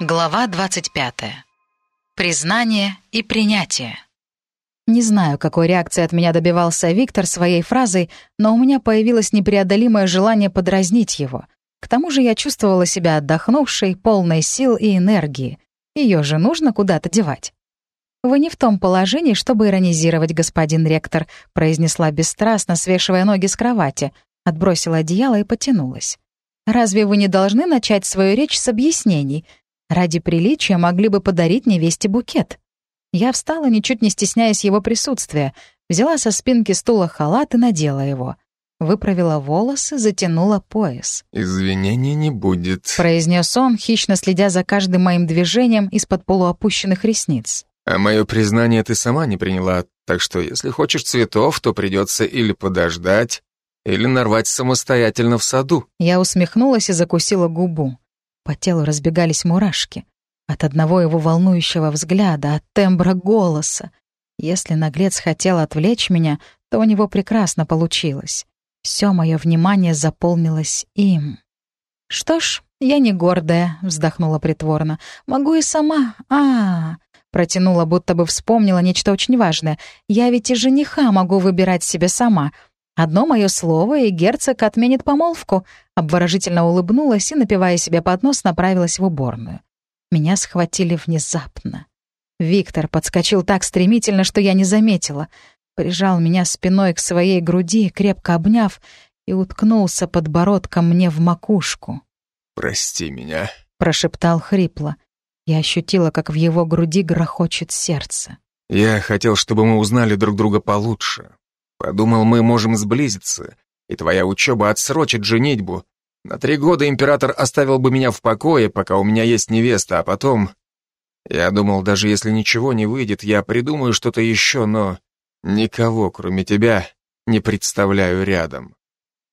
Глава 25. Признание и принятие. Не знаю, какой реакции от меня добивался Виктор своей фразой, но у меня появилось непреодолимое желание подразнить его. К тому же я чувствовала себя отдохнувшей, полной сил и энергии. Ее же нужно куда-то девать. «Вы не в том положении, чтобы иронизировать, господин ректор», произнесла бесстрастно, свешивая ноги с кровати, отбросила одеяло и потянулась. «Разве вы не должны начать свою речь с объяснений? Ради приличия могли бы подарить невесте букет. Я встала, ничуть не стесняясь его присутствия, взяла со спинки стула халат и надела его. Выправила волосы, затянула пояс. «Извинений не будет», — произнес он, хищно следя за каждым моим движением из-под полуопущенных ресниц. «А мое признание ты сама не приняла, так что если хочешь цветов, то придется или подождать, или нарвать самостоятельно в саду». Я усмехнулась и закусила губу. По телу разбегались мурашки. От одного его волнующего взгляда, от тембра голоса. Если наглец хотел отвлечь меня, то у него прекрасно получилось. Все мое внимание заполнилось им. «Что ж, я не гордая», — вздохнула притворно. «Могу и сама. а, -а, Протянула, будто бы вспомнила нечто очень важное. «Я ведь и жениха могу выбирать себе сама. Одно мое слово, и герцог отменит помолвку. Обворожительно улыбнулась и, напивая себе под нос, направилась в уборную. Меня схватили внезапно. Виктор подскочил так стремительно, что я не заметила. Прижал меня спиной к своей груди, крепко обняв, и уткнулся подбородком мне в макушку. «Прости меня», — прошептал хрипло. Я ощутила, как в его груди грохочет сердце. «Я хотел, чтобы мы узнали друг друга получше. Подумал, мы можем сблизиться, и твоя учеба отсрочит женитьбу. На три года император оставил бы меня в покое, пока у меня есть невеста, а потом... Я думал, даже если ничего не выйдет, я придумаю что-то еще, но никого, кроме тебя, не представляю рядом.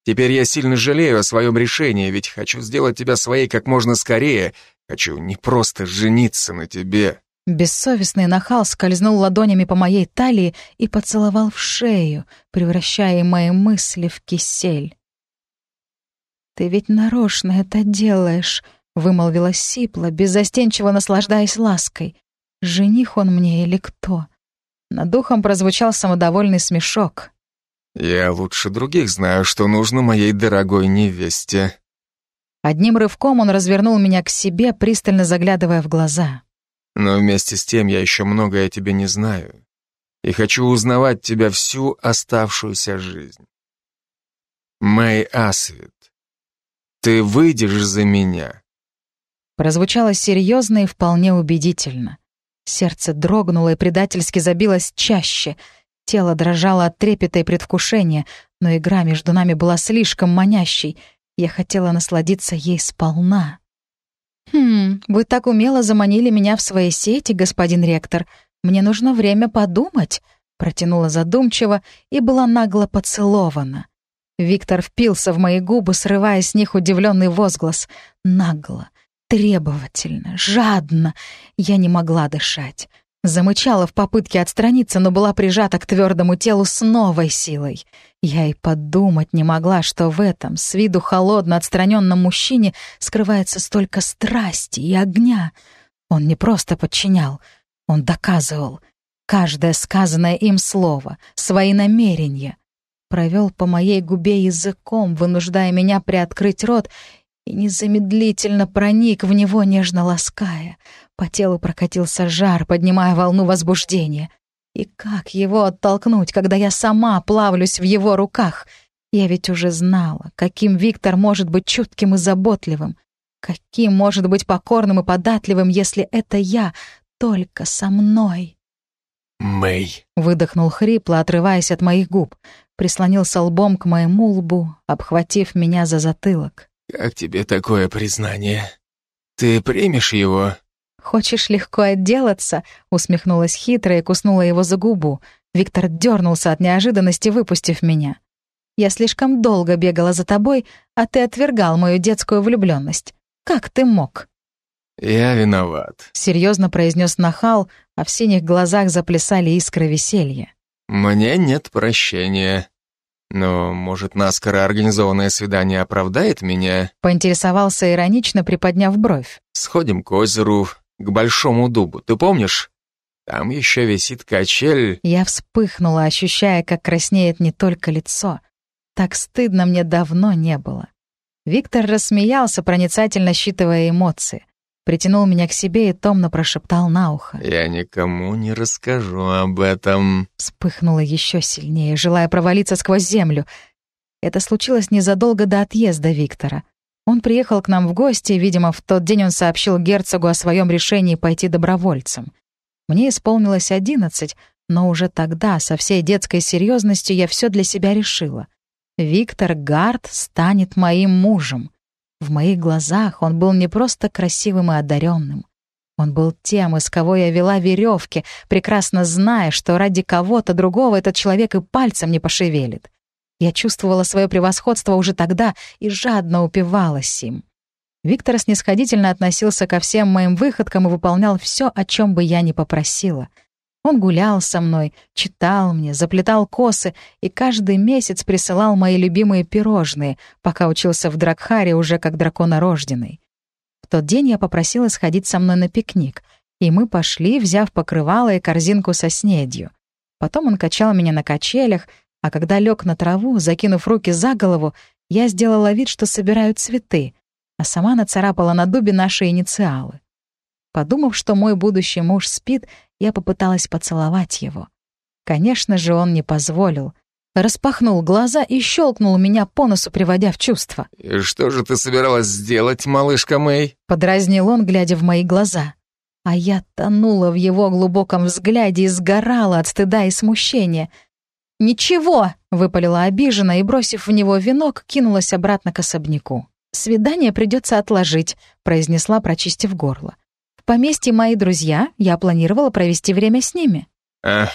Теперь я сильно жалею о своем решении, ведь хочу сделать тебя своей как можно скорее. Хочу не просто жениться на тебе, Бессовестный нахал скользнул ладонями по моей талии и поцеловал в шею, превращая мои мысли в кисель. «Ты ведь нарочно это делаешь», — вымолвила Сипла, беззастенчиво наслаждаясь лаской. «Жених он мне или кто?» Над духом прозвучал самодовольный смешок. «Я лучше других знаю, что нужно моей дорогой невесте». Одним рывком он развернул меня к себе, пристально заглядывая в глаза. Но вместе с тем я еще многое о тебе не знаю и хочу узнавать тебя всю оставшуюся жизнь. Мэй Асвит, ты выйдешь за меня?» Прозвучало серьезно и вполне убедительно. Сердце дрогнуло и предательски забилось чаще. Тело дрожало от трепета и предвкушения, но игра между нами была слишком манящей. Я хотела насладиться ей сполна. «Хм, вы так умело заманили меня в свои сети, господин ректор. Мне нужно время подумать», — протянула задумчиво и была нагло поцелована. Виктор впился в мои губы, срывая с них удивленный возглас. Нагло, требовательно, жадно. Я не могла дышать. Замычала в попытке отстраниться, но была прижата к твердому телу с новой силой. Я и подумать не могла, что в этом, с виду холодно отстраненном мужчине, скрывается столько страсти и огня. Он не просто подчинял, он доказывал. Каждое сказанное им слово, свои намерения. Провел по моей губе языком, вынуждая меня приоткрыть рот, и незамедлительно проник в него, нежно лаская. По телу прокатился жар, поднимая волну возбуждения. И как его оттолкнуть, когда я сама плавлюсь в его руках? Я ведь уже знала, каким Виктор может быть чутким и заботливым, каким может быть покорным и податливым, если это я, только со мной. «Мэй», — выдохнул хрипло, отрываясь от моих губ, прислонился лбом к моему лбу, обхватив меня за затылок. «Как тебе такое признание? Ты примешь его?» «Хочешь легко отделаться?» — усмехнулась хитро и куснула его за губу. Виктор дернулся от неожиданности, выпустив меня. «Я слишком долго бегала за тобой, а ты отвергал мою детскую влюбленность. Как ты мог?» «Я виноват», — серьезно произнес нахал, а в синих глазах заплясали искры веселья. «Мне нет прощения. Но, может, наскоро организованное свидание оправдает меня? Поинтересовался иронично, приподняв бровь. Сходим к озеру, к большому дубу, ты помнишь? Там еще висит качель. Я вспыхнула, ощущая, как краснеет не только лицо. Так стыдно мне давно не было. Виктор рассмеялся, проницательно считывая эмоции. Притянул меня к себе и томно прошептал на ухо. «Я никому не расскажу об этом». Вспыхнула еще сильнее, желая провалиться сквозь землю. Это случилось незадолго до отъезда Виктора. Он приехал к нам в гости, видимо, в тот день он сообщил герцогу о своем решении пойти добровольцем. Мне исполнилось одиннадцать, но уже тогда, со всей детской серьезностью, я все для себя решила. Виктор Гард станет моим мужем. В моих глазах он был не просто красивым и одаренным. Он был тем, из кого я вела веревки, прекрасно зная, что ради кого-то другого этот человек и пальцем не пошевелит. Я чувствовала свое превосходство уже тогда и жадно упивалась им. Виктор снисходительно относился ко всем моим выходкам и выполнял все, о чем бы я ни попросила. Он гулял со мной, читал мне, заплетал косы и каждый месяц присылал мои любимые пирожные, пока учился в Дракхаре уже как драконорожденный. В тот день я попросила сходить со мной на пикник, и мы пошли, взяв покрывало и корзинку со снедью. Потом он качал меня на качелях, а когда лег на траву, закинув руки за голову, я сделала вид, что собираю цветы — а сама нацарапала на дубе наши инициалы. Подумав, что мой будущий муж спит, я попыталась поцеловать его. Конечно же, он не позволил. Распахнул глаза и щелкнул меня по носу, приводя в чувство. «И что же ты собиралась сделать, малышка Мэй?» Подразнил он, глядя в мои глаза. А я тонула в его глубоком взгляде и сгорала от стыда и смущения. «Ничего!» — выпалила обиженно и, бросив в него венок, кинулась обратно к особняку. «Свидание придется отложить», — произнесла, прочистив горло. «В поместье мои друзья, я планировала провести время с ними». «Эх,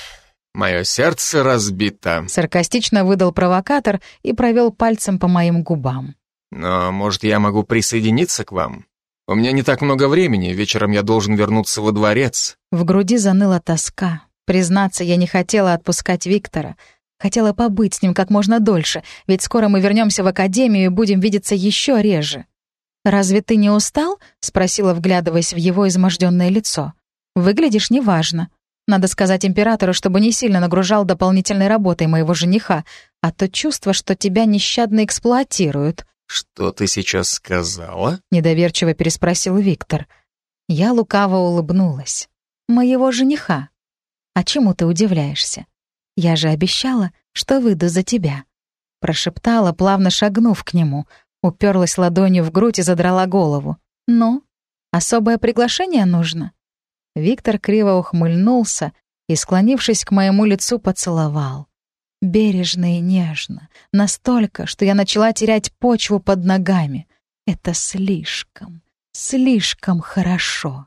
мое сердце разбито», — саркастично выдал провокатор и провел пальцем по моим губам. «Но, может, я могу присоединиться к вам? У меня не так много времени, вечером я должен вернуться во дворец». В груди заныла тоска. Признаться, я не хотела отпускать Виктора — Хотела побыть с ним как можно дольше, ведь скоро мы вернемся в академию и будем видеться еще реже. «Разве ты не устал?» — спросила, вглядываясь в его изможденное лицо. «Выглядишь неважно. Надо сказать императору, чтобы не сильно нагружал дополнительной работой моего жениха, а то чувство, что тебя нещадно эксплуатируют». «Что ты сейчас сказала?» — недоверчиво переспросил Виктор. Я лукаво улыбнулась. «Моего жениха. А чему ты удивляешься? Я же обещала, что выйду за тебя». Прошептала, плавно шагнув к нему, уперлась ладонью в грудь и задрала голову. «Ну, особое приглашение нужно?» Виктор криво ухмыльнулся и, склонившись к моему лицу, поцеловал. Бережно и нежно, настолько, что я начала терять почву под ногами. Это слишком, слишком хорошо.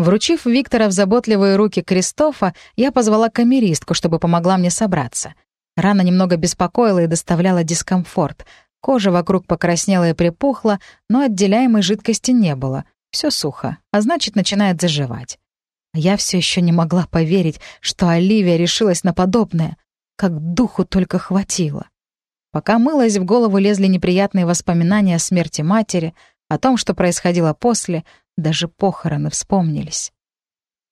Вручив Виктора в заботливые руки Кристофа, я позвала камеристку, чтобы помогла мне собраться. Рана немного беспокоила и доставляла дискомфорт. Кожа вокруг покраснела и припухла, но отделяемой жидкости не было. Все сухо, а значит, начинает заживать. Я все еще не могла поверить, что Оливия решилась на подобное. Как духу только хватило. Пока мылась, в голову лезли неприятные воспоминания о смерти матери, о том, что происходило после, даже похороны вспомнились.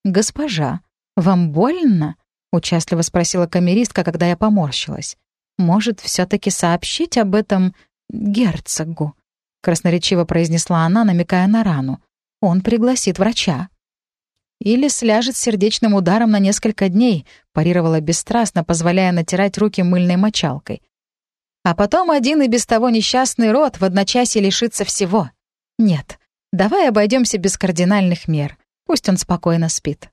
«Госпожа, вам больно?» — участливо спросила камеристка, когда я поморщилась. «Может, все таки сообщить об этом герцогу?» — красноречиво произнесла она, намекая на рану. «Он пригласит врача». «Или сляжет сердечным ударом на несколько дней», — парировала бесстрастно, позволяя натирать руки мыльной мочалкой. «А потом один и без того несчастный род в одночасье лишится всего. Нет, Давай обойдемся без кардинальных мер. Пусть он спокойно спит.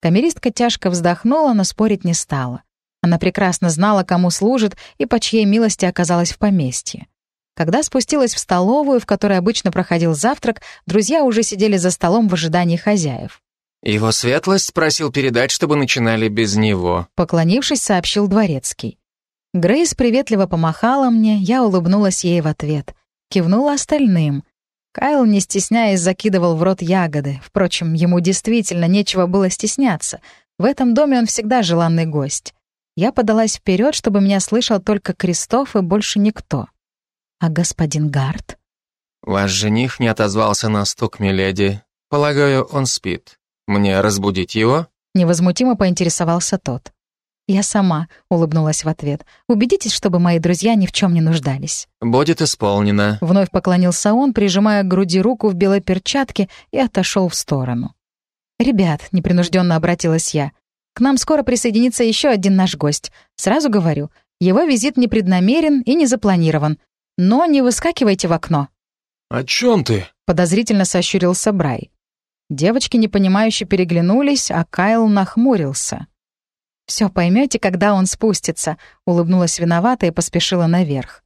Камеристка тяжко вздохнула, но спорить не стала. Она прекрасно знала, кому служит и по чьей милости оказалась в поместье. Когда спустилась в столовую, в которой обычно проходил завтрак, друзья уже сидели за столом в ожидании хозяев. «Его светлость просил передать, чтобы начинали без него», поклонившись, сообщил дворецкий. Грейс приветливо помахала мне, я улыбнулась ей в ответ. Кивнула остальным. Кайл, не стесняясь, закидывал в рот ягоды. Впрочем, ему действительно нечего было стесняться. В этом доме он всегда желанный гость. Я подалась вперед, чтобы меня слышал только Кристоф и больше никто. А господин Гард? Ваш жених не отозвался на стук, миледи. Полагаю, он спит. Мне разбудить его? Невозмутимо поинтересовался тот. «Я сама», — улыбнулась в ответ. «Убедитесь, чтобы мои друзья ни в чем не нуждались». «Будет исполнено». Вновь поклонился он, прижимая к груди руку в белой перчатке и отошел в сторону. «Ребят», — непринужденно обратилась я, «к нам скоро присоединится еще один наш гость. Сразу говорю, его визит непреднамерен и не запланирован. Но не выскакивайте в окно». «О чем ты?» — подозрительно сощурился Брай. Девочки непонимающе переглянулись, а Кайл нахмурился. Все поймете, когда он спустится», — улыбнулась виновата и поспешила наверх.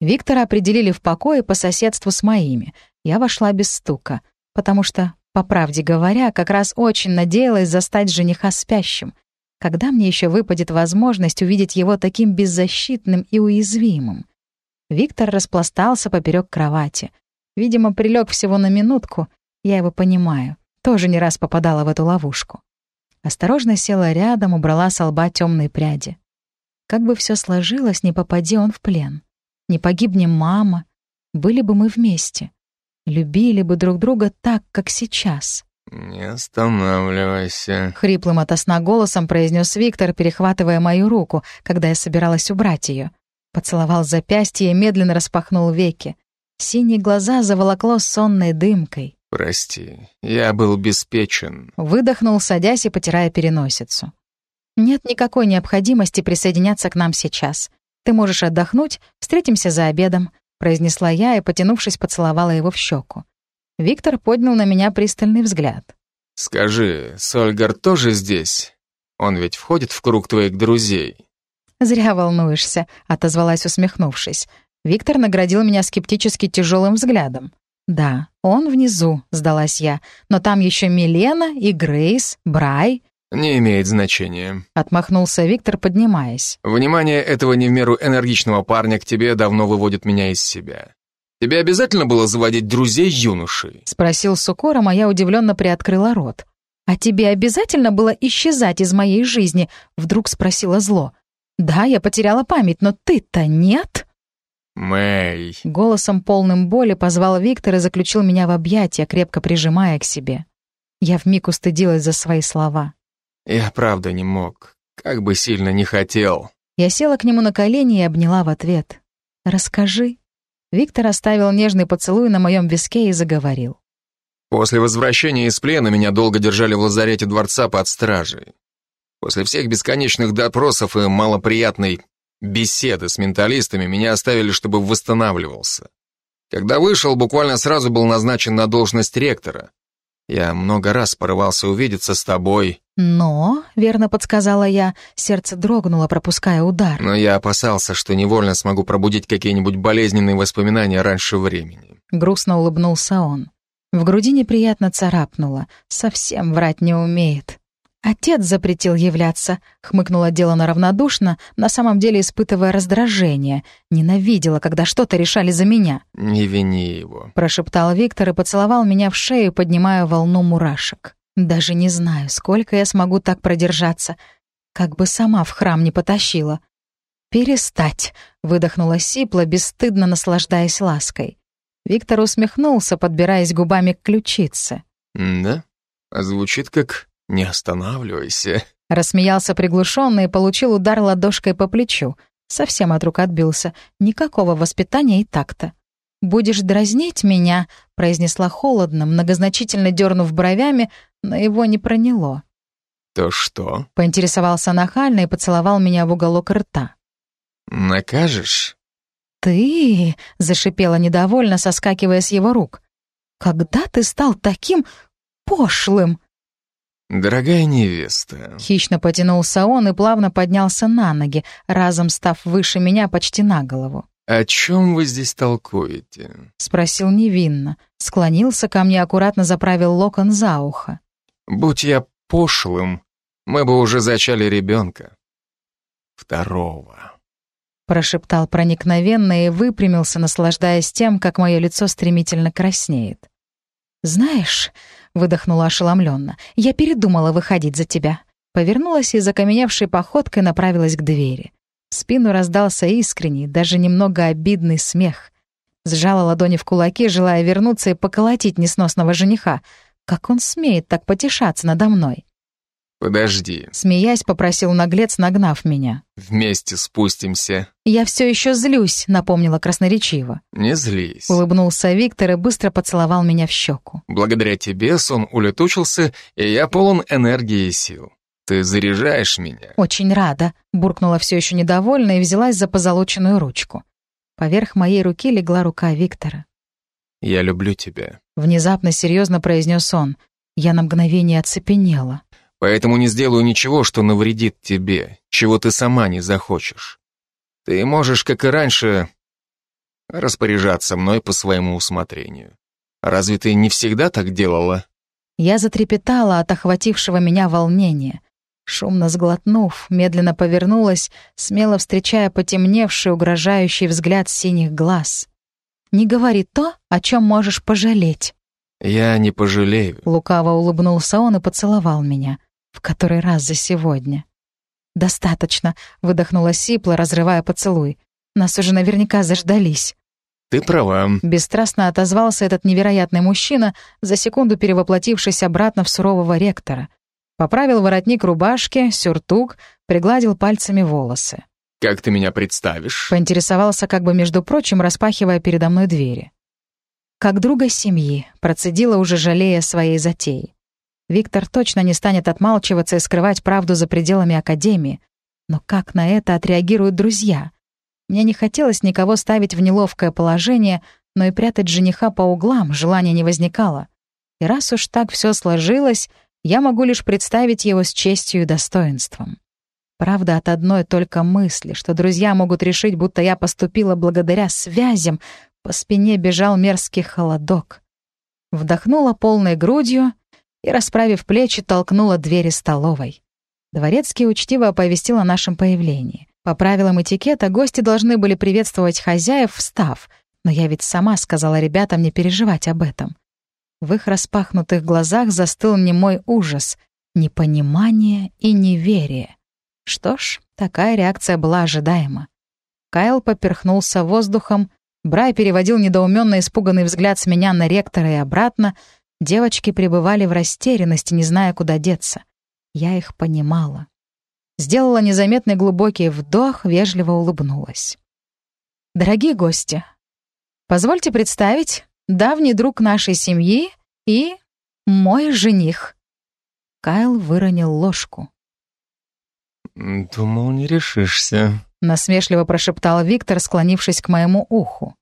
Виктора определили в покое по соседству с моими. Я вошла без стука, потому что, по правде говоря, как раз очень надеялась застать жениха спящим. Когда мне еще выпадет возможность увидеть его таким беззащитным и уязвимым? Виктор распластался поперек кровати. Видимо, прилег всего на минутку. Я его понимаю. Тоже не раз попадала в эту ловушку. Осторожно села рядом, убрала с лба темные пряди. Как бы все сложилось, не попади он в плен. Не погибнем мама. Были бы мы вместе. Любили бы друг друга так, как сейчас. «Не останавливайся», — хриплым от сна голосом произнес Виктор, перехватывая мою руку, когда я собиралась убрать ее. Поцеловал запястье и медленно распахнул веки. Синие глаза заволокло сонной дымкой. «Прости, я был беспечен». Выдохнул, садясь и потирая переносицу. «Нет никакой необходимости присоединяться к нам сейчас. Ты можешь отдохнуть, встретимся за обедом», произнесла я и, потянувшись, поцеловала его в щеку. Виктор поднял на меня пристальный взгляд. «Скажи, Сольгар тоже здесь? Он ведь входит в круг твоих друзей?» «Зря волнуешься», — отозвалась, усмехнувшись. Виктор наградил меня скептически тяжелым взглядом. «Да, он внизу», — сдалась я. «Но там еще Милена и Грейс, Брай». «Не имеет значения», — отмахнулся Виктор, поднимаясь. «Внимание этого не в меру энергичного парня к тебе давно выводит меня из себя. Тебе обязательно было заводить друзей юношей?» — спросил с укором, а я удивленно приоткрыла рот. «А тебе обязательно было исчезать из моей жизни?» — вдруг спросила зло. «Да, я потеряла память, но ты-то нет?» «Мэй!» Голосом полным боли позвал Виктор и заключил меня в объятия, крепко прижимая к себе. Я вмиг устыдилась за свои слова. «Я правда не мог. Как бы сильно не хотел». Я села к нему на колени и обняла в ответ. «Расскажи». Виктор оставил нежный поцелуй на моем виске и заговорил. «После возвращения из плена меня долго держали в лазарете дворца под стражей. После всех бесконечных допросов и малоприятной беседы с менталистами меня оставили, чтобы восстанавливался. Когда вышел, буквально сразу был назначен на должность ректора. Я много раз порывался увидеться с тобой. Но, верно подсказала я, сердце дрогнуло, пропуская удар. Но я опасался, что невольно смогу пробудить какие-нибудь болезненные воспоминания раньше времени. Грустно улыбнулся он. В груди неприятно царапнуло. Совсем врать не умеет. «Отец запретил являться», — хмыкнула Делана равнодушно, на самом деле испытывая раздражение. Ненавидела, когда что-то решали за меня. «Не вини его», — прошептал Виктор и поцеловал меня в шею, поднимая волну мурашек. «Даже не знаю, сколько я смогу так продержаться. Как бы сама в храм не потащила». «Перестать», — выдохнула Сипла, бесстыдно наслаждаясь лаской. Виктор усмехнулся, подбираясь губами к ключице. «Да? А звучит как «Не останавливайся». Рассмеялся приглушенно и получил удар ладошкой по плечу. Совсем от рук отбился. Никакого воспитания и такта. «Будешь дразнить меня», — произнесла холодно, многозначительно дернув бровями, но его не проняло. «То что?» — поинтересовался нахально и поцеловал меня в уголок рта. «Накажешь?» «Ты...» — зашипела недовольно, соскакивая с его рук. «Когда ты стал таким пошлым?» «Дорогая невеста», — хищно потянулся он и плавно поднялся на ноги, разом став выше меня почти на голову. «О чем вы здесь толкуете?» — спросил невинно. Склонился ко мне, аккуратно заправил локон за ухо. «Будь я пошлым, мы бы уже зачали ребенка. Второго». Прошептал проникновенно и выпрямился, наслаждаясь тем, как мое лицо стремительно краснеет. «Знаешь...» — выдохнула ошеломленно. «Я передумала выходить за тебя. Повернулась и закаменевшей походкой направилась к двери. В спину раздался искренний, даже немного обидный смех. Сжала ладони в кулаки, желая вернуться и поколотить несносного жениха. Как он смеет так потешаться надо мной? «Подожди». Смеясь, попросил наглец, нагнав меня. «Вместе спустимся». «Я все еще злюсь», — напомнила красноречиво. «Не злись». Улыбнулся Виктор и быстро поцеловал меня в щеку. «Благодаря тебе сон улетучился, и я полон энергии и сил. Ты заряжаешь меня». «Очень рада», — буркнула все еще недовольна и взялась за позолоченную ручку. Поверх моей руки легла рука Виктора. «Я люблю тебя», — внезапно серьезно произнес он. Я на мгновение оцепенела поэтому не сделаю ничего, что навредит тебе, чего ты сама не захочешь. Ты можешь, как и раньше, распоряжаться мной по своему усмотрению. Разве ты не всегда так делала?» Я затрепетала от охватившего меня волнения. Шумно сглотнув, медленно повернулась, смело встречая потемневший, угрожающий взгляд синих глаз. «Не говори то, о чем можешь пожалеть». «Я не пожалею», — лукаво улыбнулся он и поцеловал меня. В который раз за сегодня? «Достаточно», — выдохнула Сипла, разрывая поцелуй. «Нас уже наверняка заждались». «Ты права», — бесстрастно отозвался этот невероятный мужчина, за секунду перевоплотившись обратно в сурового ректора. Поправил воротник рубашки, сюртук, пригладил пальцами волосы. «Как ты меня представишь?» Поинтересовался, как бы, между прочим, распахивая передо мной двери. «Как друга семьи», — процедила, уже жалея своей затеи. Виктор точно не станет отмалчиваться и скрывать правду за пределами Академии. Но как на это отреагируют друзья? Мне не хотелось никого ставить в неловкое положение, но и прятать жениха по углам желания не возникало. И раз уж так все сложилось, я могу лишь представить его с честью и достоинством. Правда, от одной только мысли, что друзья могут решить, будто я поступила благодаря связям, по спине бежал мерзкий холодок. Вдохнула полной грудью и, расправив плечи, толкнула двери столовой. Дворецкий учтиво оповестил о нашем появлении. По правилам этикета гости должны были приветствовать хозяев, встав, но я ведь сама сказала ребятам не переживать об этом. В их распахнутых глазах застыл немой ужас, непонимание и неверие. Что ж, такая реакция была ожидаема. Кайл поперхнулся воздухом, Брай переводил недоуменно испуганный взгляд с меня на ректора и обратно, Девочки пребывали в растерянности, не зная, куда деться. Я их понимала. Сделала незаметный глубокий вдох, вежливо улыбнулась. «Дорогие гости, позвольте представить давний друг нашей семьи и мой жених». Кайл выронил ложку. «Думал, не решишься», — насмешливо прошептал Виктор, склонившись к моему уху.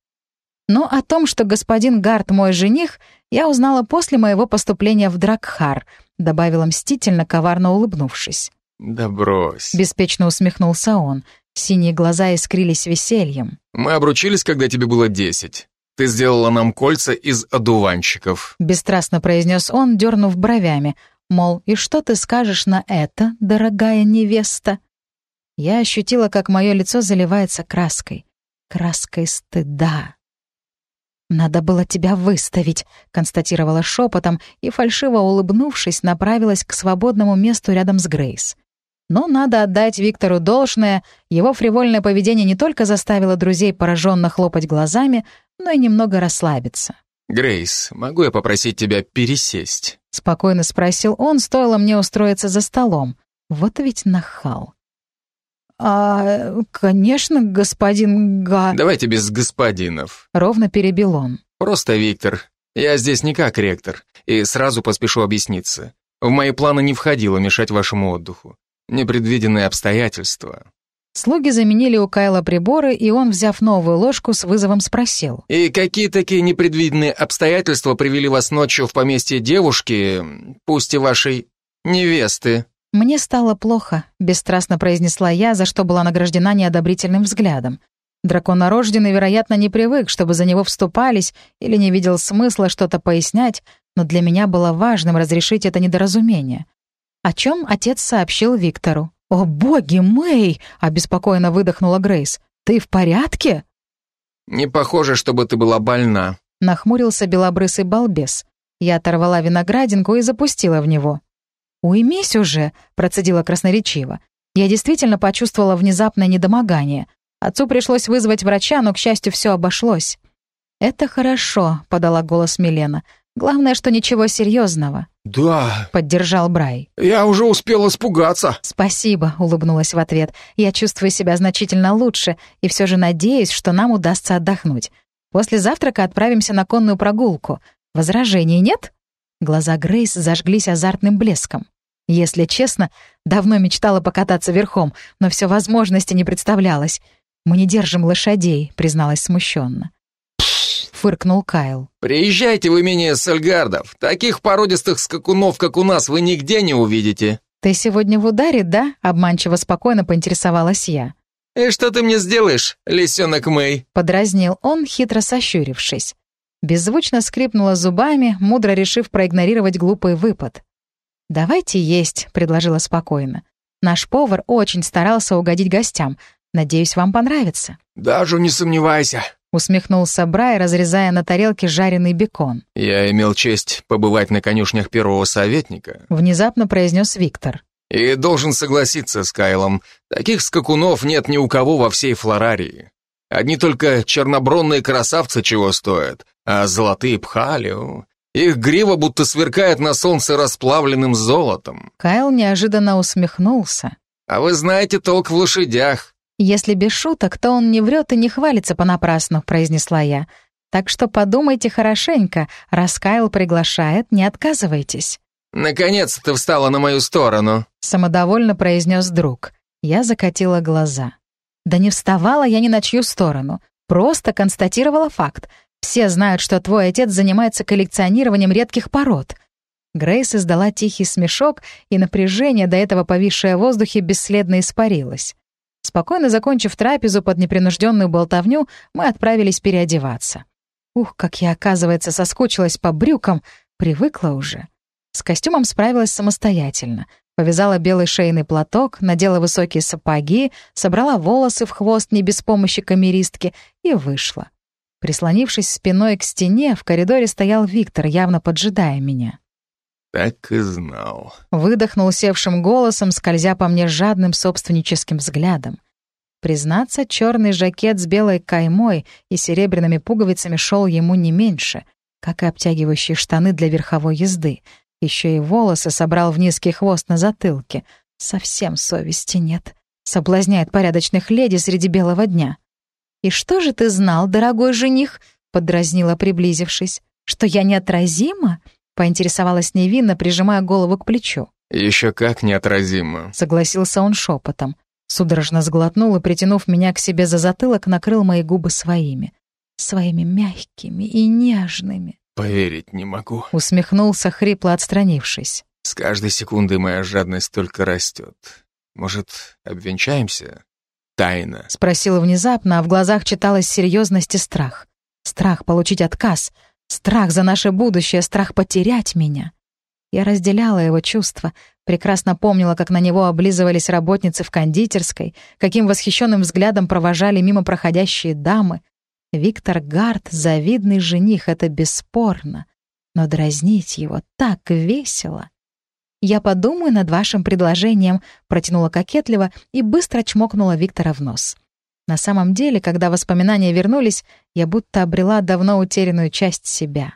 Но о том, что господин Гарт мой жених, я узнала после моего поступления в Дракхар, добавила мстительно, коварно улыбнувшись. «Да брось», — беспечно усмехнулся он. Синие глаза искрились весельем. «Мы обручились, когда тебе было десять. Ты сделала нам кольца из одуванчиков», — бесстрастно произнес он, дернув бровями. Мол, и что ты скажешь на это, дорогая невеста? Я ощутила, как мое лицо заливается краской. Краской стыда. «Надо было тебя выставить», — констатировала шепотом и, фальшиво улыбнувшись, направилась к свободному месту рядом с Грейс. Но надо отдать Виктору должное, его фривольное поведение не только заставило друзей пораженно хлопать глазами, но и немного расслабиться. «Грейс, могу я попросить тебя пересесть?» — спокойно спросил он, стоило мне устроиться за столом. Вот ведь нахал. «А, конечно, господин Га...» «Давайте без господинов», — ровно перебил он. «Просто Виктор. Я здесь не как ректор, и сразу поспешу объясниться. В мои планы не входило мешать вашему отдыху. Непредвиденные обстоятельства». Слуги заменили у Кайла приборы, и он, взяв новую ложку, с вызовом спросил. «И какие такие непредвиденные обстоятельства привели вас ночью в поместье девушки, пусть и вашей невесты?» «Мне стало плохо», — бесстрастно произнесла я, за что была награждена неодобрительным взглядом. Драконорожденный, вероятно, не привык, чтобы за него вступались или не видел смысла что-то пояснять, но для меня было важным разрешить это недоразумение. О чем отец сообщил Виктору. «О, боги, Мэй!» — обеспокоенно выдохнула Грейс. «Ты в порядке?» «Не похоже, чтобы ты была больна», — нахмурился белобрысый балбес. Я оторвала виноградинку и запустила в него. «Уймись уже», — процедила красноречиво. Я действительно почувствовала внезапное недомогание. Отцу пришлось вызвать врача, но, к счастью, все обошлось. «Это хорошо», — подала голос Милена. «Главное, что ничего серьезного. «Да», — поддержал Брай. «Я уже успел испугаться». «Спасибо», — улыбнулась в ответ. «Я чувствую себя значительно лучше и все же надеюсь, что нам удастся отдохнуть. После завтрака отправимся на конную прогулку. Возражений нет?» Глаза Грейс зажглись азартным блеском. Если честно, давно мечтала покататься верхом, но все возможности не представлялось. «Мы не держим лошадей», — призналась смущенно. фыркнул Кайл. «Приезжайте в имение Сальгардов. Таких породистых скакунов, как у нас, вы нигде не увидите». «Ты сегодня в ударе, да?» — обманчиво спокойно поинтересовалась я. «И что ты мне сделаешь, лисенок Мэй?» — подразнил он, хитро сощурившись. Беззвучно скрипнула зубами, мудро решив проигнорировать глупый выпад. «Давайте есть», — предложила спокойно. «Наш повар очень старался угодить гостям. Надеюсь, вам понравится». «Даже не сомневайся», — усмехнулся Брай, разрезая на тарелке жареный бекон. «Я имел честь побывать на конюшнях первого советника», — внезапно произнес Виктор. «И должен согласиться с Кайлом, таких скакунов нет ни у кого во всей Флорарии. Одни только чернобронные красавцы чего стоят, а золотые пхали, их грива будто сверкает на солнце расплавленным золотом. Кайл неожиданно усмехнулся. А вы знаете толк в лошадях. Если без шуток, то он не врет и не хвалится понапрасну, произнесла я. Так что подумайте хорошенько, раз Кайл приглашает, не отказывайтесь. наконец ты встала на мою сторону, самодовольно произнес друг. Я закатила глаза. Да не вставала я ни на чью сторону. Просто констатировала факт. Все знают, что твой отец занимается коллекционированием редких пород». Грейс издала тихий смешок, и напряжение, до этого повисшее в воздухе, бесследно испарилось. Спокойно закончив трапезу под непринужденную болтовню, мы отправились переодеваться. Ух, как я, оказывается, соскучилась по брюкам, привыкла уже. С костюмом справилась самостоятельно. Повязала белый шейный платок, надела высокие сапоги, собрала волосы в хвост не без помощи камеристки и вышла. Прислонившись спиной к стене, в коридоре стоял Виктор, явно поджидая меня. «Так и знал», — выдохнул севшим голосом, скользя по мне жадным собственническим взглядом. Признаться, черный жакет с белой каймой и серебряными пуговицами шел ему не меньше, как и обтягивающие штаны для верховой езды. Еще и волосы собрал в низкий хвост на затылке. Совсем совести нет. Соблазняет порядочных леди среди белого дня. «И что же ты знал, дорогой жених?» — подразнила, приблизившись. «Что я неотразима?» — поинтересовалась невинно, прижимая голову к плечу. «Еще как неотразимо», — согласился он шепотом. Судорожно сглотнул и, притянув меня к себе за затылок, накрыл мои губы своими. Своими мягкими и нежными. «Поверить не могу», — усмехнулся, хрипло отстранившись. «С каждой секундой моя жадность только растет. Может, обвенчаемся?» Тайна?» — спросила внезапно, а в глазах читалась серьезность и страх. Страх получить отказ, страх за наше будущее, страх потерять меня. Я разделяла его чувства, прекрасно помнила, как на него облизывались работницы в кондитерской, каким восхищенным взглядом провожали мимо проходящие дамы. Виктор Гарт — завидный жених, это бесспорно. Но дразнить его так весело. «Я подумаю над вашим предложением», — протянула кокетливо и быстро чмокнула Виктора в нос. На самом деле, когда воспоминания вернулись, я будто обрела давно утерянную часть себя.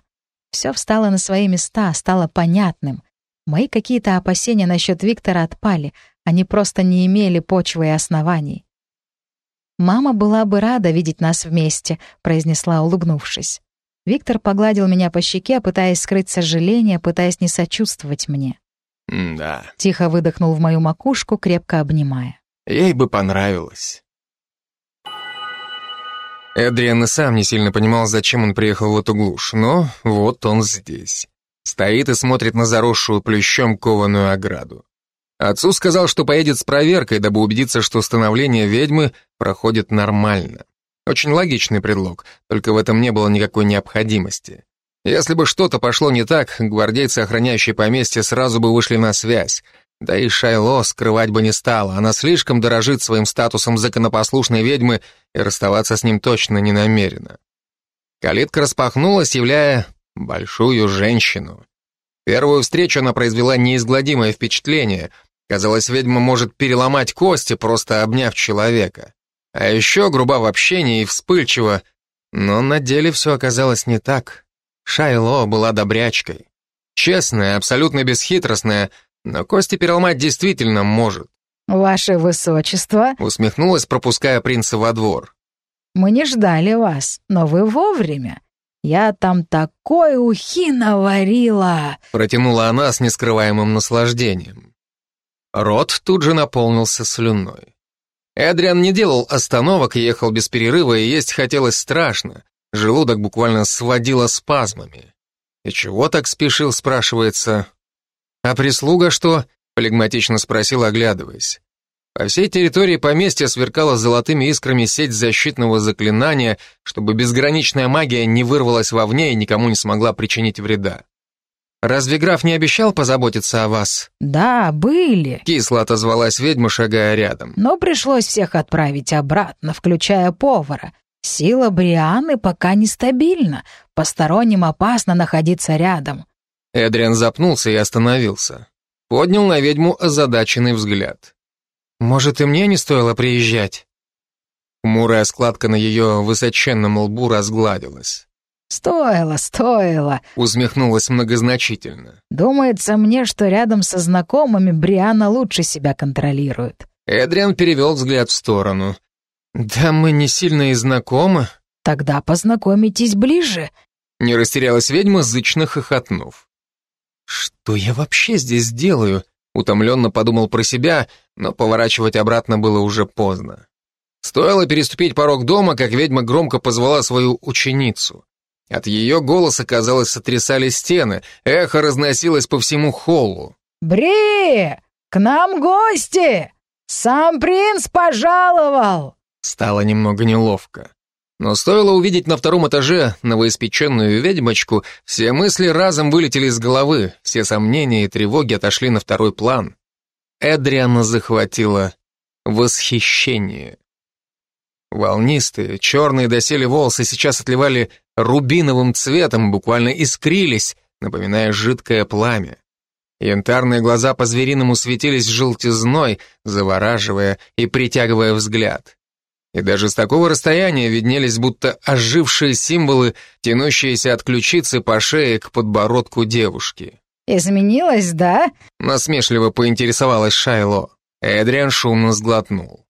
Все встало на свои места, стало понятным. Мои какие-то опасения насчет Виктора отпали, они просто не имели почвы и оснований. «Мама была бы рада видеть нас вместе», — произнесла, улыбнувшись. Виктор погладил меня по щеке, пытаясь скрыть сожаление, пытаясь не сочувствовать мне. «Да». Тихо выдохнул в мою макушку, крепко обнимая. «Ей бы понравилось». Эдриан и сам не сильно понимал, зачем он приехал в эту глушь, но вот он здесь. Стоит и смотрит на заросшую плющом кованую ограду. Отцу сказал, что поедет с проверкой, дабы убедиться, что становление ведьмы проходит нормально. Очень логичный предлог, только в этом не было никакой необходимости. Если бы что-то пошло не так, гвардейцы, охраняющие поместье, сразу бы вышли на связь. Да и Шайло скрывать бы не стала, она слишком дорожит своим статусом законопослушной ведьмы и расставаться с ним точно не намерена. Калитка распахнулась, являя большую женщину. Первую встречу она произвела неизгладимое впечатление. Казалось, ведьма может переломать кости, просто обняв человека. А еще груба в общении и вспыльчива. Но на деле все оказалось не так. Шайло была добрячкой. Честная, абсолютно бесхитростная, но кости переломать действительно может. «Ваше высочество», — усмехнулась, пропуская принца во двор. «Мы не ждали вас, но вы вовремя. Я там такой ухи наварила!» Протянула она с нескрываемым наслаждением. Рот тут же наполнился слюной. Эдриан не делал остановок, ехал без перерыва, и есть хотелось страшно. Желудок буквально сводило спазмами. И чего так спешил, спрашивается. А прислуга что? Флегматично спросил, оглядываясь. По всей территории поместья сверкала золотыми искрами сеть защитного заклинания, чтобы безграничная магия не вырвалась вовне и никому не смогла причинить вреда. «Разве граф не обещал позаботиться о вас?» «Да, были», — кисло отозвалась ведьма, шагая рядом. «Но пришлось всех отправить обратно, включая повара. Сила Брианы пока нестабильна, посторонним опасно находиться рядом». Эдриан запнулся и остановился. Поднял на ведьму озадаченный взгляд. «Может, и мне не стоило приезжать?» Хмурая складка на ее высоченном лбу разгладилась. «Стоило, стоило», — усмехнулась многозначительно. «Думается мне, что рядом со знакомыми Бриана лучше себя контролирует». Эдриан перевел взгляд в сторону. «Да мы не сильно и знакомы». «Тогда познакомитесь ближе», — не растерялась ведьма, зычно хохотнув. «Что я вообще здесь делаю?» Утомленно подумал про себя, но поворачивать обратно было уже поздно. Стоило переступить порог дома, как ведьма громко позвала свою ученицу. От ее голоса, казалось, сотрясали стены, эхо разносилось по всему холлу. «Бри! К нам гости! Сам принц пожаловал!» Стало немного неловко. Но стоило увидеть на втором этаже новоиспеченную ведьмочку, все мысли разом вылетели из головы, все сомнения и тревоги отошли на второй план. Эдриана захватило восхищение. Волнистые, черные доселе волосы сейчас отливали рубиновым цветом, буквально искрились, напоминая жидкое пламя. Янтарные глаза по-звериному светились желтизной, завораживая и притягивая взгляд. И даже с такого расстояния виднелись будто ожившие символы, тянущиеся от ключицы по шее к подбородку девушки. «Изменилось, да?» Насмешливо поинтересовалась Шайло. Эдриан шумно сглотнул.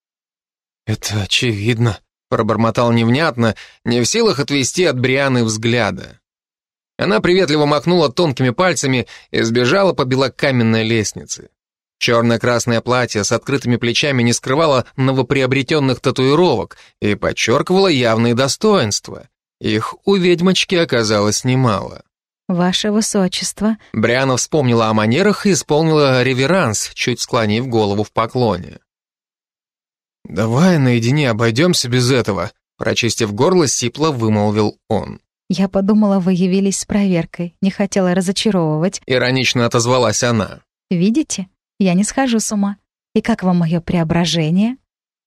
«Это очевидно», — пробормотал невнятно, не в силах отвести от Брианы взгляда. Она приветливо махнула тонкими пальцами и сбежала по белокаменной лестнице. Черно-красное платье с открытыми плечами не скрывало новоприобретенных татуировок и подчеркивало явные достоинства. Их у ведьмочки оказалось немало. «Ваше высочество». Бриана вспомнила о манерах и исполнила реверанс, чуть склонив голову в поклоне. «Давай наедине обойдемся без этого», прочистив горло, сипло вымолвил он. «Я подумала, вы явились с проверкой, не хотела разочаровывать». Иронично отозвалась она. «Видите? Я не схожу с ума. И как вам мое преображение?»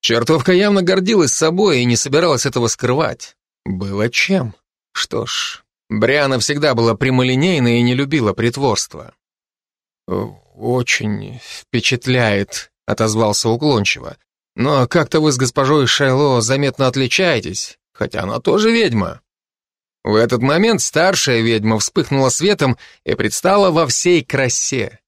Чертовка явно гордилась собой и не собиралась этого скрывать. Было чем. Что ж, Бриана всегда была прямолинейна и не любила притворства. «Очень впечатляет», — отозвался уклончиво. «Но как-то вы с госпожой Шайло заметно отличаетесь, хотя она тоже ведьма». В этот момент старшая ведьма вспыхнула светом и предстала во всей красе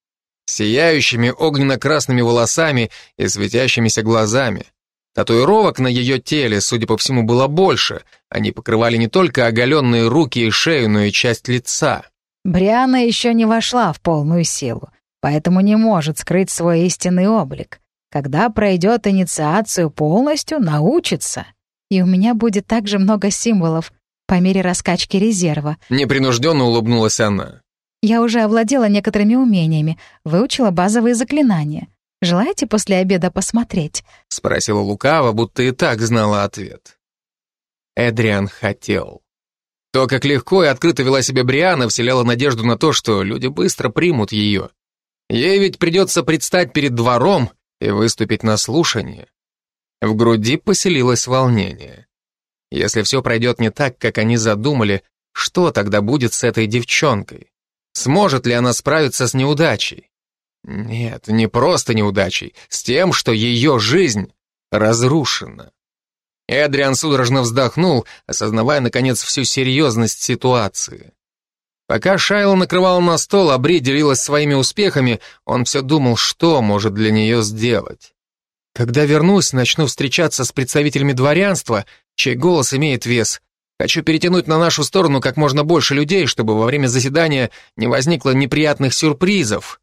сияющими огненно-красными волосами и светящимися глазами. Татуировок на ее теле, судя по всему, было больше. Они покрывали не только оголенные руки и шею, но и часть лица. Бриана еще не вошла в полную силу, поэтому не может скрыть свой истинный облик. Когда пройдет инициацию полностью, научится. И у меня будет также много символов по мере раскачки резерва. Непринужденно улыбнулась она. Я уже овладела некоторыми умениями, выучила базовые заклинания. Желаете после обеда посмотреть?» — спросила Лукава, будто и так знала ответ. Эдриан хотел. То, как легко и открыто вела себя Бриана, вселяло надежду на то, что люди быстро примут ее. Ей ведь придется предстать перед двором и выступить на слушание. В груди поселилось волнение. Если все пройдет не так, как они задумали, что тогда будет с этой девчонкой? Сможет ли она справиться с неудачей? Нет, не просто неудачей, с тем, что ее жизнь разрушена. Эдриан судорожно вздохнул, осознавая, наконец, всю серьезность ситуации. Пока Шайл накрывал на стол, а Бри делилась своими успехами, он все думал, что может для нее сделать. Когда вернусь, начну встречаться с представителями дворянства, чей голос имеет вес. Хочу перетянуть на нашу сторону как можно больше людей, чтобы во время заседания не возникло неприятных сюрпризов»,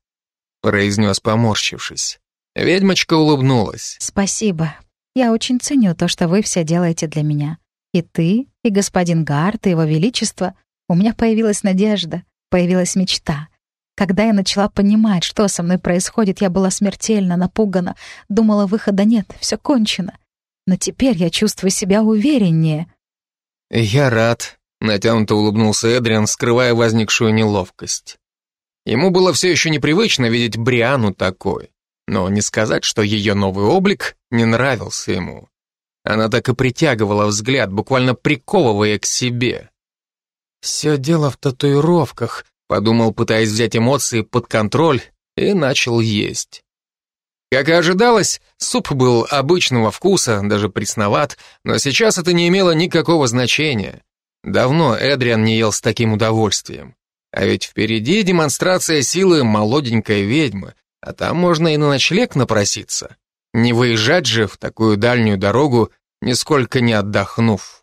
произнес, поморщившись. Ведьмочка улыбнулась. «Спасибо. Я очень ценю то, что вы все делаете для меня. И ты, и господин Гарт, и его величество. У меня появилась надежда, появилась мечта. Когда я начала понимать, что со мной происходит, я была смертельно напугана, думала, выхода нет, все кончено. Но теперь я чувствую себя увереннее. «Я рад», — натянуто улыбнулся Эдриан, скрывая возникшую неловкость. Ему было все еще непривычно видеть Бриану такой, но не сказать, что ее новый облик не нравился ему. Она так и притягивала взгляд, буквально приковывая к себе. «Все дело в татуировках», Подумал, пытаясь взять эмоции под контроль, и начал есть. Как и ожидалось, суп был обычного вкуса, даже пресноват, но сейчас это не имело никакого значения. Давно Эдриан не ел с таким удовольствием. А ведь впереди демонстрация силы молоденькой ведьмы, а там можно и на ночлег напроситься. Не выезжать же в такую дальнюю дорогу, нисколько не отдохнув.